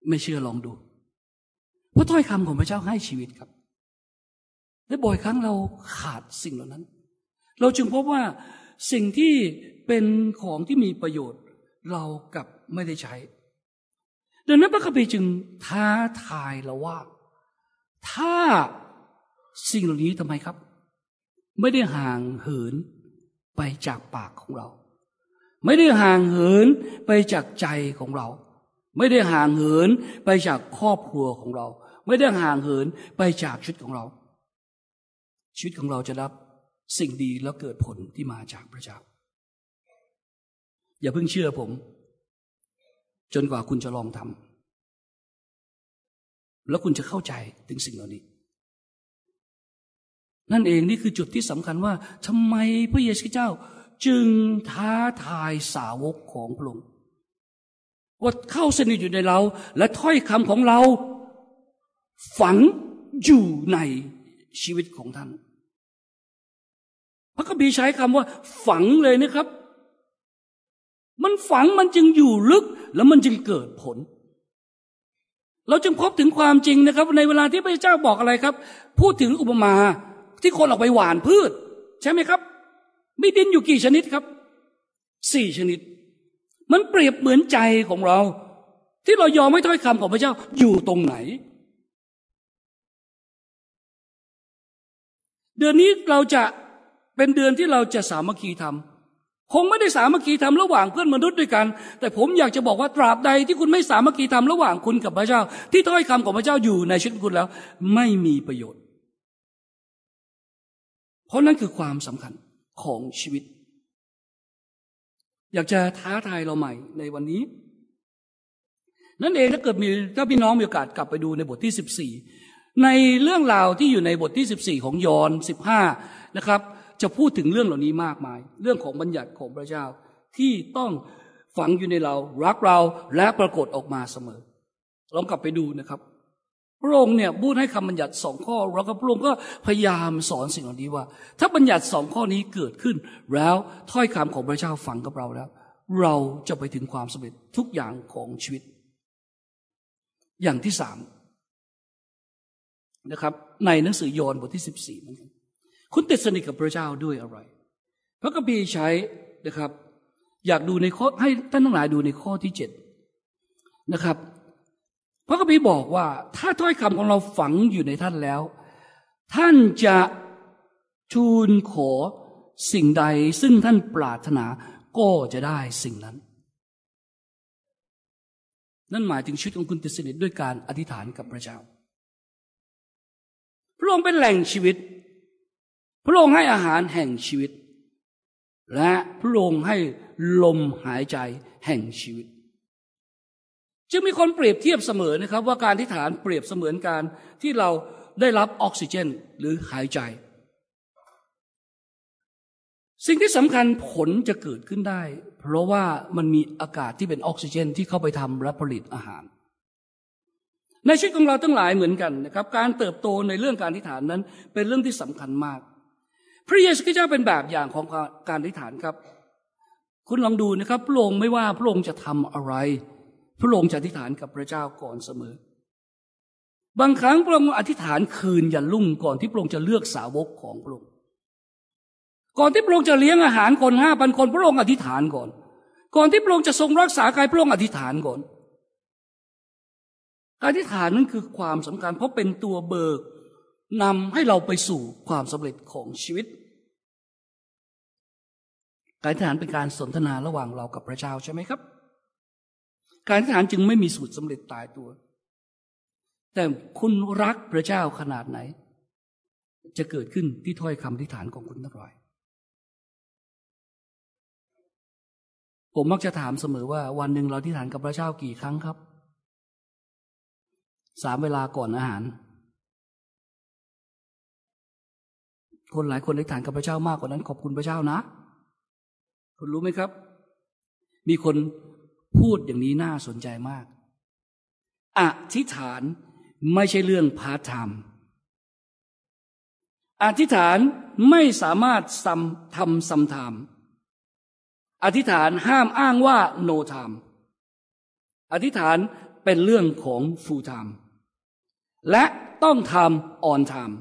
ไม่เชื่อลองดูพระถ้อยคำของพระเจ้าให้ชีวิตครับ และบ่อยครั้งเราขาดสิ่งเหล่านั้น เราจึงพบว่าสิ่งที่เป็นของที่มีประโยชน์ เรากับไม่ได้ใช้ ดังนั้นพระคัมภีร์จึงท้าทายเราว่า ถ้า สิ่งเหล่านี้ทำไมครับ ไม่ได้ห่างเหินไปจากปากของเรา ไม่ได้ห่างเหินไปจากใจของเรา ไม่ได้ห่างเหินไปจากครอบครัวของเรา ไม่ได้ห่างเหินไปจากชีวิตของเรา ชีวิตของเราจะรับสิ่งดีแล้วเกิดผลที่มาจากพระเจ้า อย่าเพิ่งเชื่อผม จนกว่าคุณจะลองทำแล้วคุณจะเข้าใจถึงสิ่งเหล่านี้ นั่นเองนี่คือจุดที่สำคัญว่าทำไมพระเยซูเจ้า จึงท้าทายสาวกของพระองค์ว่าเข้าสนิทอยู่ในเรา และถ้อยคำของเรา ฝังอยู่ในชีวิตของท่าน พระคัมภีร์ใช้คำว่า ฝังเลยนะครับ มันฝังมันจึงอยู่ลึกแล้วมันจึงเกิดผลเราจึงพบถึงความจริงนะครับ ในเวลาที่พระเจ้าบอกอะไรครับ พูดถึงอุปมา ที่คนออกไปหว่านพืช ใช่ไหมครับ มีดินอยู่กี่ชนิดครับสี่ชนิด มันเปรียบเหมือนใจของเรา ที่เรายอมไม่ถ้อยคำของพระเจ้าอยู่ตรงไหน เดือนนี้เราจะเป็นเดือนที่เราจะสามัคคีทำคงไม่ได้สามัคคีทำระหว่างเพื่อนมนุษย์ด้วยกัน แต่ผมอยากจะบอกว่าตราบใดที่คุณไม่สามัคคีทำระหว่างคุณกับพระเจ้า ที่ถ้อยคำของพระเจ้าอยู่ในชีวิตคุณแล้ว ไม่มีประโยชน์ เพราะนั่นคือความสำคัญของชีวิต อยากจะท้าทายเราใหม่ในวันนี้ นั่นเองถ้าเกิดมีถ้าพี่น้องมีโอกาสกลับไปดูในบทที่สิบสี่ในเรื่องราวที่อยู่ในบทที่สิบสี่ของยอห์นสิบห้านะครับ จะพูดถึงเรื่องเหล่านี้มากมาย เรื่องของบัญญัติของพระเจ้าที่ต้องฝังอยู่ในเรารักเราและปรากฏออกมาเสมอลองกลับไปดูนะครับ พระองค์เนี่ยพูดให้คำบัญญัติสองข้อแล้วก็พระองค์ก็พยายามสอนสิ่งเหล่านี้ว่า ถ้าบัญญัติสองข้อนี้เกิดขึ้น แล้วถ้อยคำของพระเจ้าฝังกับเราแล้ว เราจะไปถึงความสำเร็จทุกอย่างของชีวิต อย่างที่สามนะครับ ในหนังสือโยนบทที่สิบสี่นกันคุณติดสนิทกับพระเจ้าด้วยอะไร พระคัมภีใช้นะครับ อยากดูในข้อให้ท่านทั้งหลายดูในข้อที่เจ็ดนะครับ พระคัมภีร์บอกว่า ถ้าถ้อยคำของเราฝังอยู่ในท่านแล้ว ท่านจะทูลขอสิ่งใด ซึ่งท่านปรารถนาก็จะได้สิ่งนั้น นั่นหมายถึงชีวิตของคุณติดสนิทด้วยการอธิษฐานกับพระเจ้า พระองค์เป็นแหล่งชีวิต พระองค์ให้อาหารแห่งชีวิต และพระองค์ให้ลมหายใจแห่งชีวิต จึงมีคนเปรียบเทียบเสมอนะครับ ว่าการที่ฐานเปรียบเสมือนการที่เราได้รับออกซิเจนหรือหายใจ สิ่งที่สำคัญผลจะเกิดขึ้นได้ เพราะว่ามันมีอากาศที่เป็นออกซิเจน ที่เข้าไปทำและผลิตอาหาร ในชีวิตของเราทั้งหลายเหมือนกันนะครับ การเติบโตในเรื่องการที่ฐานนั้น เป็นเรื่องที่สำคัญมาก พระเยซูคริสต์เจ้าเป็นแบบอย่างของการอธิษฐานครับ คุณลองดูนะครับพระองค์ไม่ว่าพระองค์จะทำอะไร พระองค์จะอธิษฐานกับพระเจ้าก่อนเสมอ บางครั้งพระองค์อธิษฐานคืนยันลุ่งก่อนที่พระองค์จะเลือกสาวกของพระองค์ ก่อนที่พระองค์จะเลี้ยงอาหารคนห้าพันคนพระองค์อธิษฐานก่อน ก่อนที่พระองค์จะทรงรักษากายพระองค์อธิษฐานก่อน การอธิษฐานนั้นคือความสำคัญ เพราะเป็นตัวเบิกนำให้เราไปสู่ความสำเร็จของชีวิต การอธิษฐานเป็นการสนทนาระหว่างเรากับพระเจ้าใช่ไหมครับ การอธิษฐานจึงไม่มีสูตรสำเร็จตายตัว แต่คุณรักพระเจ้าขนาดไหน จะเกิดขึ้นที่ถ้อยคำอธิษฐานของคุณทั้งหลายผมมักจะถามเสมอว่าวันหนึ่งเราที่ฐานกับพระเจ้ากี่ครั้งครับสามเวลาก่อนอาหาร คนหลายคนได้ฐานกับพระเจ้ามากกว่านั้น ขอบคุณพระเจ้านะ คุณรู้ไหมครับ มีคน พูดอย่างนี้น่าสนใจมาก อธิษฐานไม่ใช่เรื่อง part time อธิษฐานไม่สามารถทำ sometime อธิษฐานห้ามอ้างว่า no time อธิษฐานเป็นเรื่องของ full time และต้องทำ on time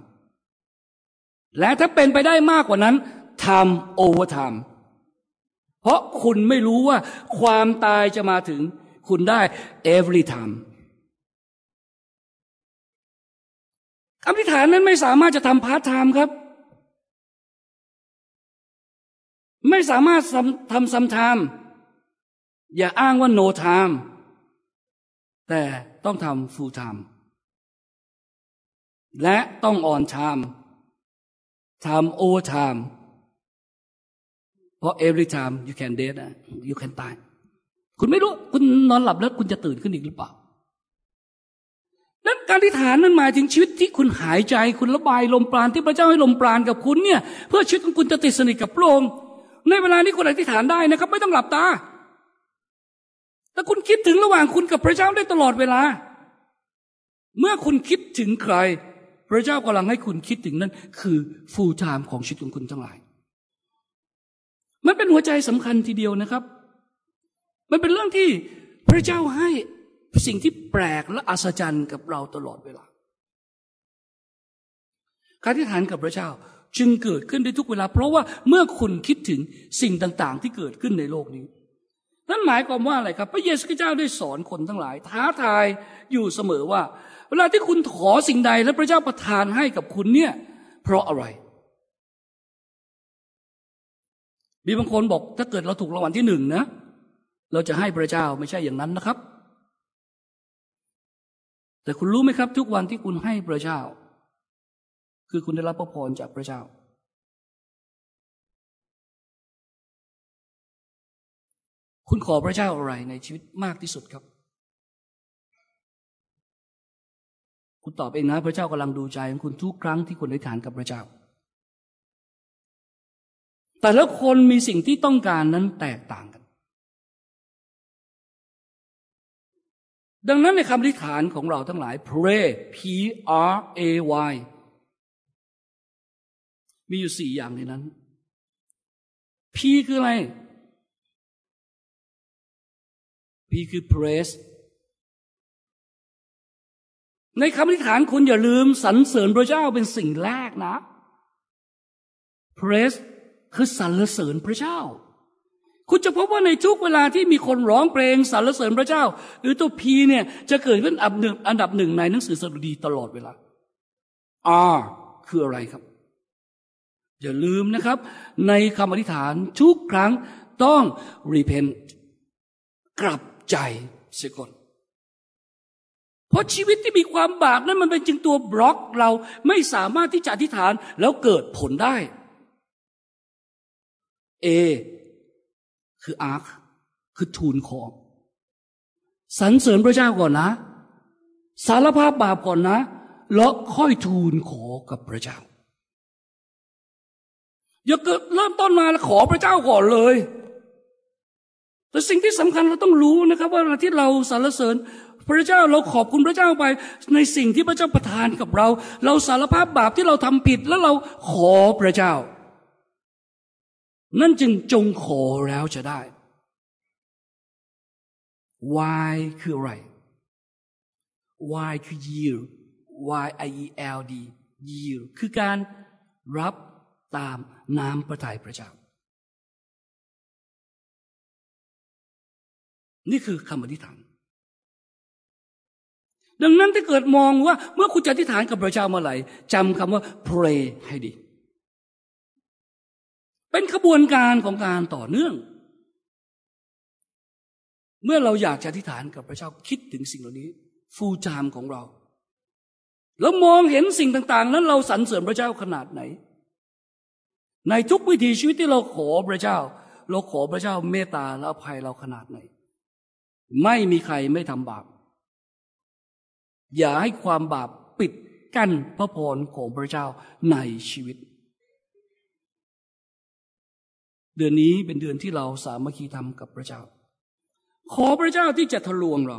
และถ้าเป็นไปได้มากกว่านั้นทำ over time เพราะคุณไม่รู้ว่าความตายจะมาถึงคุณได้ every time คำอธิษฐานนั้นไม่สามารถจะทำ part time ครับ ไม่สามารถทำ sometime อย่าอ้างว่า no time แต่ต้องทำ full time และต้อง on time ทำ over time เพราะ every time you can dead you can die คุณไม่รู้ คุณนอนหลับแล้วคุณจะตื่นขึ้นอีกหรือเปล่านั้นการที่ฐานนั้นหมายถึงชีวิตที่คุณหายใจคุณระบายลมปราณที่พระเจ้าให้ลมปราณกับคุณเนี่ย เพื่อชีวิตของคุณจะติดสนิทกับพระองค์ในเวลานี้คุณอธิษฐานได้นะครับ ไม่ต้องหลับตาแต่คุณคิดถึงระหว่างคุณกับพระเจ้าได้ตลอดเวลา เมื่อคุณคิดถึงใคร พระเจ้ากำลังให้คุณคิดถึงนั้นคือฟูลไทม์ของชีวิตของคุณทั้งหลาย มันเป็นหัวใจสำคัญทีเดียวนะครับ มันเป็นเรื่องที่พระเจ้าให้สิ่งที่แปลกและอัศจรรย์กับเราตลอดเวลา การที่ฐานกับพระเจ้าจึงเกิดขึ้นได้ทุกเวลา เพราะว่าเมื่อคุณคิดถึงสิ่งต่างๆ ที่เกิดขึ้นในโลกนี้ นั่นหมายความว่าอะไรครับ พระเยซูคริสต์เจ้าได้สอนคนทั้งหลาย ท้าทายอยู่เสมอว่า เวลาที่คุณขอสิ่งใดและพระเจ้าประทานให้กับคุณเนี่ย เพราะอะไร มีบางคนบอก ถ้าเกิดเราถูกรางวัลที่หนึ่งนะ เราจะให้พระเจ้าไม่ใช่อย่างนั้นนะครับ แต่คุณรู้ไหมครับ ทุกวันที่คุณให้พระเจ้า คือคุณได้รับพระพรจากพระเจ้า คุณขอพระเจ้าอะไรในชีวิตมากที่สุดครับ คุณตอบเองนะ พระเจ้ากำลังดูใจของคุณทุกครั้งที่คุณได้ฐานกับพระเจ้า แต่ละคนมีสิ่งที่ต้องการนั้นแตกต่างกัน ดังนั้นในคำอธิษฐานของเราทั้งหลาย pray P R A Y มีอยู่สี่อย่างในนั้น P คืออะไร P คือ praise ในคำอธิษฐานคุณอย่าลืมสรรเสริญพระเจ้าเป็นสิ่งแรกนะ praise คือสรรเสริญพระเจ้า คุณจะพบว่าในทุกเวลาที่มีคนร้องเพลงสรรเสริญพระเจ้า หรือตัวพีเนี่ยจะเกิดขึ้นอันดับหนึ่งอันดับหนึ่งในหนังสือสดุดีตลอดเวลา R คืออะไรครับ อย่าลืมนะครับ ในคำอธิษฐานทุกครั้งต้อง repent กลับใจเสียก่อนเพราะชีวิตที่มีความบาปนั้นมันเป็นจึงตัวบล็อกเราไม่สามารถที่จะอธิษฐานแล้วเกิดผลได้ A คืออาร์คคือทูลขอสรรเสริญพระเจ้าก่อนนะ สารภาพบาปก่อนนะ แล้วค่อยทูลขอกับพระเจ้าอย่าเกิดเริ่มต้นมาแล้วขอพระเจ้าก่อนเลย แต่สิ่งที่สำคัญเราต้องรู้นะครับ ว่าที่เราสรรเสริญพระเจ้าเราขอบคุณพระเจ้าไป ในสิ่งที่พระเจ้าประทานกับเรา เราสารภาพบาปที่เราทำผิดแล้วเราขอพระเจ้า นั่นจึงจงขอแล้วจะได้ why คืออะไร why คือ yield y i e l d yield คือการรับตามน้ำพระทัยพระเจ้า นี่คือคำอธิษฐาน ดังนั้นถ้าเกิดมองว่า เมื่อคุณจะอธิษฐานกับพระเจ้าเมื่อไหร่จำคำว่า pray ให้ดี เป็นขบวนการของการต่อเนื่อง เมื่อเราอยากจะอธิษฐานกับพระเจ้าคิดถึงสิ่งเหล่านี้ ฟูจามของเรา แล้วมองเห็นสิ่งต่างๆ นั้นเราสรรเสริญพระเจ้าขนาดไหน ในทุกวิถีชีวิตที่เราขอพระเจ้า เราขอพระเจ้าเมตตาและอภัยเราขนาดไหน ไม่มีใครไม่ทำบาป อย่าให้ความบาปปิดกั้นพระพรของพระเจ้าในชีวิต เดือนนี้เป็นเดือนที่เราสามัคคีทำกับพระเจ้า ขอพระเจ้าที่จะทะลวงเรา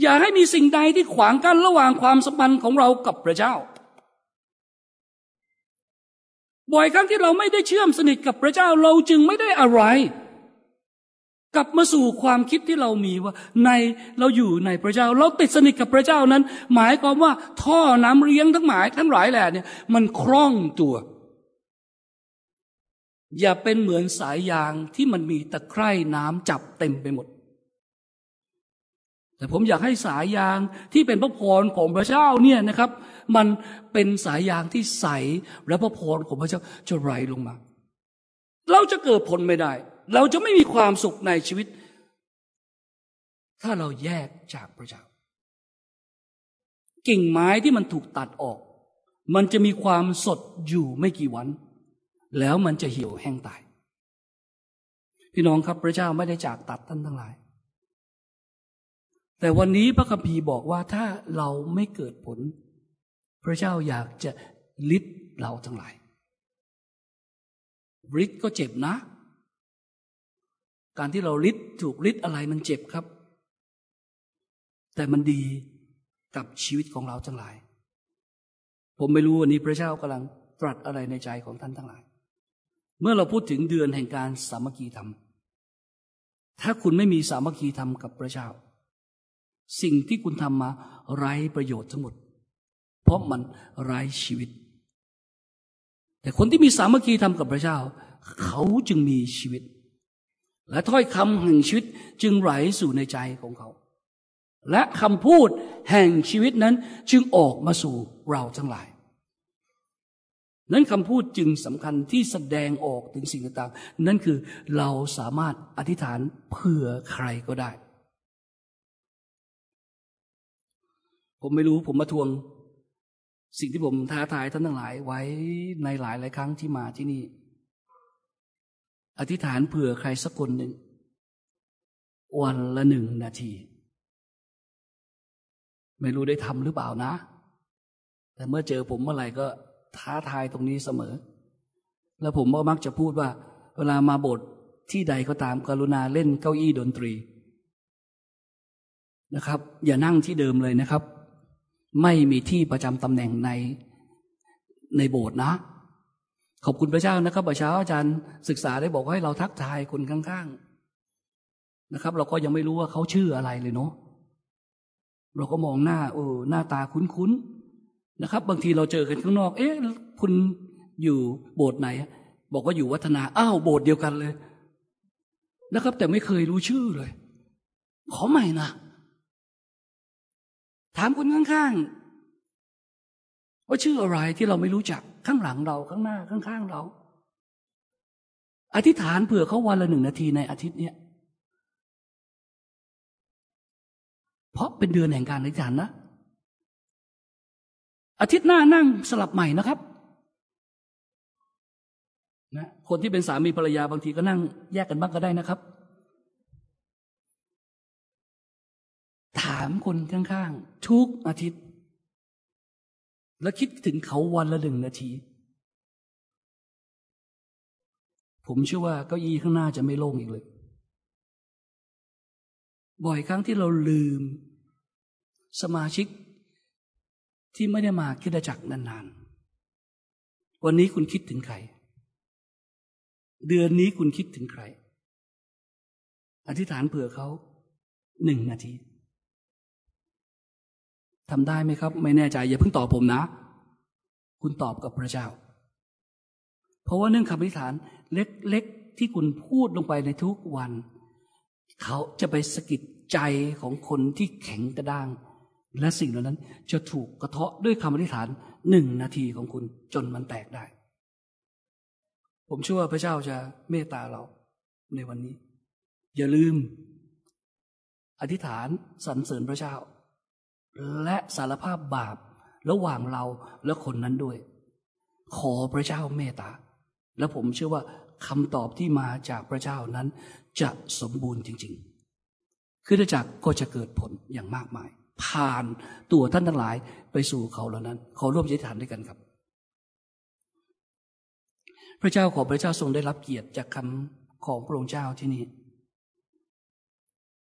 อย่าให้มีสิ่งใดที่ขวางกั้นระหว่างความสัมพันธ์ของเรากับพระเจ้า บ่อยครั้งที่เราไม่ได้เชื่อมสนิทกับพระเจ้าเราจึงไม่ได้อะไร กลับมาสู่ความคิดที่เรามีว่า ในเราอยู่ในพระเจ้า เราติดสนิทกับพระเจ้านั้น หมายความว่าท่อน้ำเลี้ยงทั้งหมายทั้งหลายแหล่เนี่ย มันคล่องตัว อย่าเป็นเหมือนสายยางที่มันมีตะไคร่น้ำจับเต็มไปหมด แต่ผมอยากให้สายยางที่เป็นพระพรของพระเจ้าเนี่ยนะครับ มันเป็นสายยางที่ใสและพระพรของพระเจ้าจะไหลลงมา เราจะเกิดผลไม่ได้ เราจะไม่มีความสุขในชีวิต ถ้าเราแยกจากพระเจ้า กิ่งไม้ที่มันถูกตัดออก มันจะมีความสดอยู่ไม่กี่วัน แล้วมันจะเหี่ยวแห้งตาย พี่น้องครับพระเจ้าไม่ได้จากตัดท่านทั้งหลาย แต่วันนี้พระคัมภีร์บอกว่าถ้าเราไม่เกิดผล พระเจ้าอยากจะลิดเราทั้งหลายริดก็เจ็บนะ การที่เราลิดถูกลิดอะไรมันเจ็บครับ แต่มันดีกับชีวิตของเราทั้งหลาย ผมไม่รู้วันนี้พระเจ้ากำลังตรัสอะไรในใจของท่านทั้งหลาย เมื่อเราพูดถึงเดือนแห่งการสามัคคีธรรม ถ้าคุณไม่มีสามัคคีธรรมกับพระเจ้า สิ่งที่คุณทำมาไร้ประโยชน์ทั้งหมด เพราะมันไร้ชีวิต แต่คนที่มีสามัคคีธรรมกับพระเจ้า เขาจึงมีชีวิต และถ้อยคำแห่งชีวิตจึงไหลสู่ในใจของเขา และคำพูดแห่งชีวิตนั้นจึงออกมาสู่เราทั้งหลาย นั้นคำพูดจึงสำคัญที่แสดงออกถึงสิ่งต่างๆ นั่นคือเราสามารถอธิษฐานเผื่อใครก็ได้ ผมไม่รู้ผมมาทวง สิ่งที่ผมท้าทายท่านทั้งหลายไว้ในหลายหลายครั้งที่มาที่นี่ อธิษฐานเผื่อใครสักคนหนึ่ง วันละหนึ่งนาที ไม่รู้ได้ทำหรือเปล่านะ แต่เมื่อเจอผมเมื่อไหร่ก็ ท้าทายตรงนี้เสมอ แล้วผมก็มักจะพูดว่า เวลามาบทที่ใดก็ตามกรุณาเล่นเก้าอี้ดนตรีนะครับ อย่านั่งที่เดิมเลยนะครับ ไม่มีที่ประจำตำแหน่งในในโบสถ์นะ ขอบคุณพระเจ้านะครับเช้าอาจารย์ศึกษาได้บอกให้เราทักทายคนข้างๆนะครับ เราก็ยังไม่รู้ว่าเขาชื่ออะไรเลยเนาะเราก็มองหน้าเออหน้าตาคุ้นๆ นะครับ บางทีเราเจอกันข้างนอก เอ๊ะคุณอยู่โบสถ์ไหน บอกว่าอยู่วัฒนาอ้าวโบสถ์เดียวกันเลยนะครับ แต่ไม่เคยรู้ชื่อเลย ขอใหม่นะถามคนข้างๆว่าชื่ออะไรที่เราไม่รู้จักข้างหลังเราข้างหน้าข้างๆเรา อธิษฐานเผื่อเขาวันละหนึ่งนาทีในอาทิตย์เนี้ยเพราะเป็นเดือนแห่งการอธิษฐานนะ อาทิตย์หน้านั่งสลับใหม่นะครับนะคนที่เป็นสามีภรรยาบางทีก็นั่งแยกกันบ้างก็ได้นะครับ ถามคนข้างๆ ทุกอาทิตย์ แล้วคิดถึงเขาวันละหนึ่งนาที ผมเชื่อว่าเก้าอี้ข้างหน้าจะไม่โล่งอีกเลย บ่อยครั้งที่เราลืม สมาชิก ที่ไม่ได้มาคิดจักนานๆ วันนี้คุณคิดถึงใคร เดือนนี้คุณคิดถึงใคร อธิษฐานเผื่อเขาหนึ่งนาทีทำได้ไหมครับ ไม่แน่ใจ อย่าเพิ่งตอบผมนะ คุณตอบกับพระเจ้า เพราะว่าเนื่องคำอธิษฐานเล็กๆ ที่คุณพูดลงไปในทุกวัน เขาจะไปสะกิดใจของคนที่แข็งกระด้าง และสิ่งเหล่านั้นจะถูกกระเทาะด้วยคำอธิษฐานหนึ่งนาทีของคุณจนมันแตกได้ ผมเชื่อว่าพระเจ้าจะเมตตาเราในวันนี้ อย่าลืม อธิษฐานสรรเสริญพระเจ้า และสารภาพบาประหว่างเราและคนนั้นด้วย ขอพระเจ้าเมตตา และผมเชื่อว่าคำตอบที่มาจากพระเจ้านั้น จะสมบูรณ์จริง ๆ คือจากก็จะเกิดผลอย่างมากมาย ผ่านตัวท่านทั้งหลายไปสู่เขาเหล่านั้น ขอร่วมใจฐานด้วยกันครับ พระเจ้าขอพระเจ้าทรงได้รับเกียรติจากคำของพระองค์เจ้าที่นี่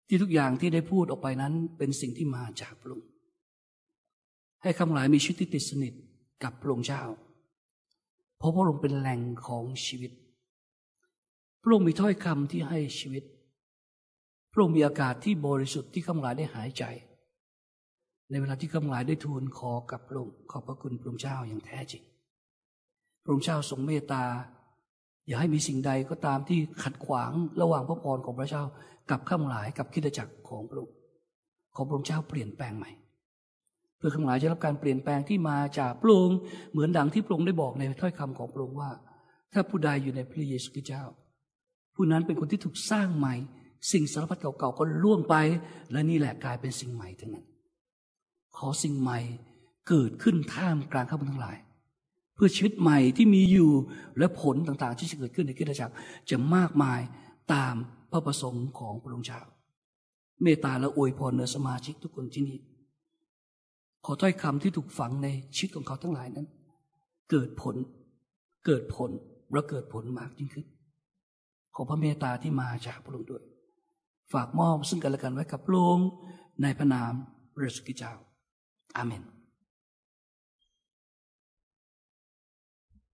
ที่ทุกอย่างที่ได้พูดออกไปนั้นเป็นสิ่งที่มาจากพระองค์ให้คำหลายมีชีวิตที่ติดสนิทกับพระองค์เจ้า เพราะพระองค์เป็นแหล่งของชีวิต พระองค์มีถ้อยคำที่ให้ชีวิต พระองค์มีอากาศที่บริสุทธิ์ที่ข้าพเจ้าได้หายใจ ในเวลาที่ข้าพเจ้าได้ทูลขอกับพระองค์ขอบพระคุณพระองค์เจ้าอย่างแท้จริง พระองค์เจ้าทรงเมตตา อย่าให้มีสิ่งใดก็ตามที่ขัดขวางระหว่างพระพรของพระเจ้ากับข้าพเจ้ากับคิดจักรของพระองค์ขอพระองค์เจ้าเปลี่ยนแปลงใหม่ เพื่อข้าพเจ้าจะรับการเปลี่ยนแปลงที่มาจากพระองค์เหมือนดังที่พระองค์ได้บอกในถ้อยคำของพระองค์ว่า ถ้าผู้ใดอยู่ในพระเยซูคริสต์เจ้า ผู้นั้นเป็นคนที่ถูกสร้างใหม่ สิ่งสารพัดเก่าๆก็ล่วงไป และนี่แหละกลายเป็นสิ่งใหม่ทั้งนั้น ขอสิ่งใหม่เกิดขึ้นท่ามกลางข้าพเจ้าทั้งหลาย เพื่อชีวิตใหม่ที่มีอยู่และผลต่างๆ ที่จะเกิดขึ้นในคริสตจักรจะมากมายตามพระประสงค์ของพระองค์เจ้าเมตตาและอวยพรเนือสมาชิกทุกคนที่นี่ขอถ้อยคำที่ถูกฝังในชีวิตของเขาทั้งหลายนั้น เกิดผลเกิดผลและเกิดผลมากยิ่งขึ้น ขอพระเมตตาที่มาจากพระองค์ด้วย ฝากมอบซึ่งกันและกันไว้กับพระองค์ในพระนามพระสุกิเจ้า อาเมน